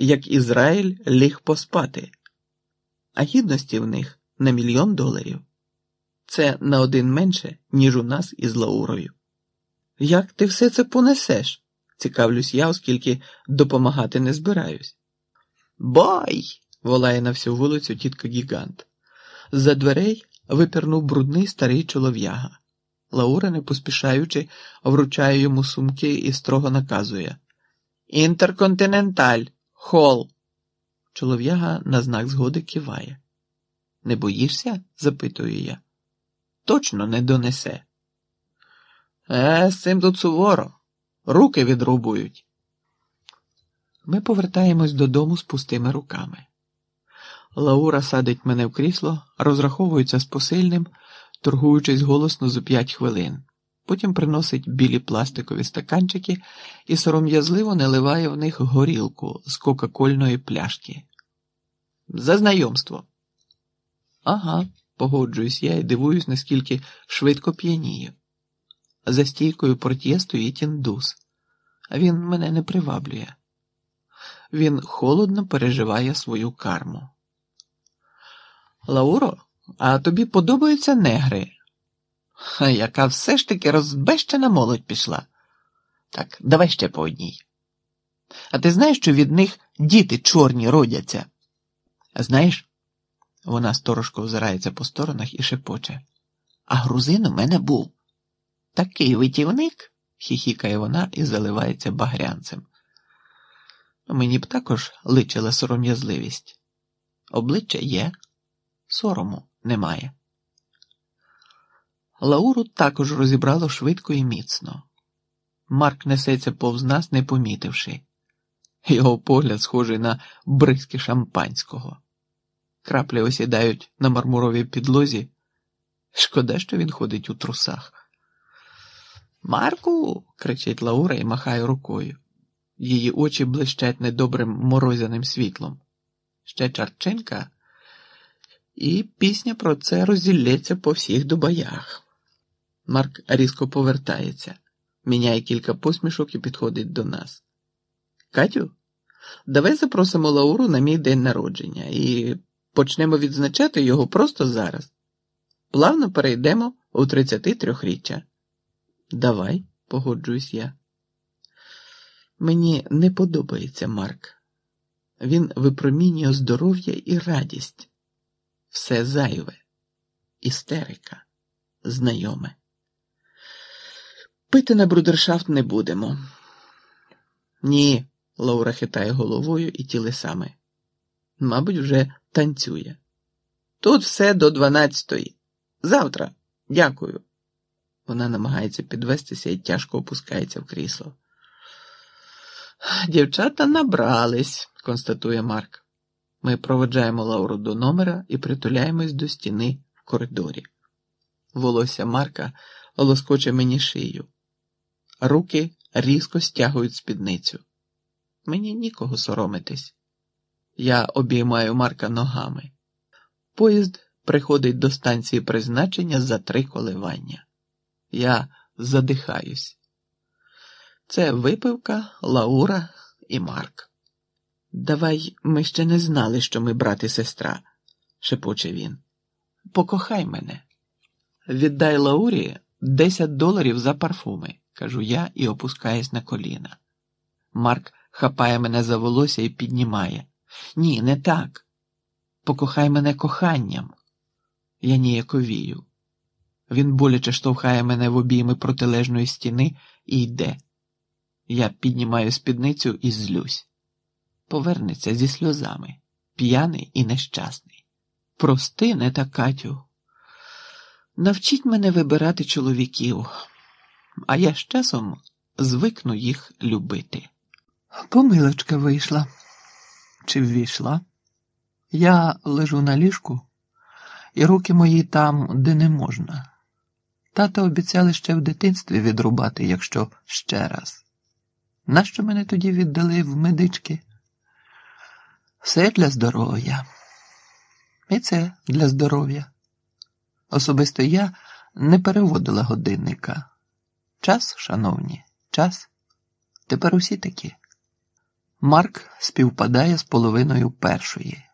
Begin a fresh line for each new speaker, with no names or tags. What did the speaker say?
як Ізраїль ліг поспати, а гідності в них на мільйон доларів. Це на один менше, ніж у нас із Лаурою. Як ти все це понесеш? цікавлюсь я, оскільки допомагати не збираюсь. Бай! волає на всю вулицю тітка Гігант. З-за дверей випірнув брудний старий чолов'яга. Лаура, не поспішаючи, вручає йому сумки і строго наказує Інтерконтиненталь, хол. Чолов'яга на знак згоди киває. Не боїшся? запитую я. Точно не донесе. Е, з цим тут суворо. Руки відрубують. Ми повертаємось додому з пустими руками. Лаура садить мене в крісло, розраховується з посильним, торгуючись голосно за п'ять хвилин. Потім приносить білі пластикові стаканчики і сором'язливо наливає в них горілку з кока-кольної пляшки. За знайомство. Ага, погоджуюсь я і дивуюсь, наскільки швидко п'янію. За стійкою портє стоїть індус, він мене не приваблює. Він холодно переживає свою карму. Лауро, а тобі подобаються негри? Яка все ж таки розбещена молодь пішла. Так, давай ще по одній. А ти знаєш, що від них діти чорні родяться? Знаєш, вона сторожко озирається по сторонах і шепоче. А грузин у мене був. Такий витівник, хіхікає вона і заливається багрянцем. Мені б також личила сором'язливість. Обличчя є, сорому немає. Лауру також розібрало швидко і міцно. Марк несеться повз нас, не помітивши. Його погляд схожий на бризки шампанського. Краплі осідають на мармуровій підлозі. Шкода, що він ходить у трусах. Марку. кричить Лаура і махає рукою. Її очі блищать недобрим морозяним світлом. Ще чарчинка, і пісня про це розілється по всіх дубаях. Марк різко повертається, міняє кілька посмішок і підходить до нас. Катю, давай запросимо Лауру на мій день народження і почнемо відзначати його просто зараз. Плавно перейдемо у 33-річчя. Давай, погоджуюсь я. Мені не подобається Марк. Він випромінює здоров'я і радість. Все зайве, істерика, знайоме. Пити на брудершафт не будемо. Ні, Лаура хитає головою і тілесами. Мабуть, вже танцює. Тут все до дванадцятої. Завтра. Дякую. Вона намагається підвестися і тяжко опускається в крісло. Дівчата набрались, констатує Марк. Ми проведжаємо Лауру до номера і притуляємось до стіни в коридорі. Волосся Марка лоскоче мені шию. Руки різко стягують спідницю. Мені нікого соромитись. Я обіймаю Марка ногами. Поїзд приходить до станції призначення за три коливання. Я задихаюсь. Це випивка, Лаура і Марк. Давай ми ще не знали, що ми брат і сестра, шепоче він. Покохай мене. Віддай Лаурі 10 доларів за парфуми, кажу я і опускаюсь на коліна. Марк хапає мене за волосся і піднімає. Ні, не так. Покохай мене коханням. Я ніяковію. Він боляче штовхає мене в обійми протилежної стіни і йде. Я піднімаю спідницю і злюсь. Повернеться зі сльозами, п'яний і нещасний. Прости, не та Катю. Навчіть мене вибирати чоловіків, а я з часом звикну їх любити. Помилочка вийшла чи ввійшла. Я лежу на ліжку, і руки мої там, де не можна. Тата обіцяли ще в дитинстві відрубати, якщо ще раз. Нащо мене тоді віддали в медички? Все для здоров'я. І це для здоров'я. Особисто я не переводила годинника. Час, шановні, час. Тепер усі такі. Марк співпадає з половиною першої.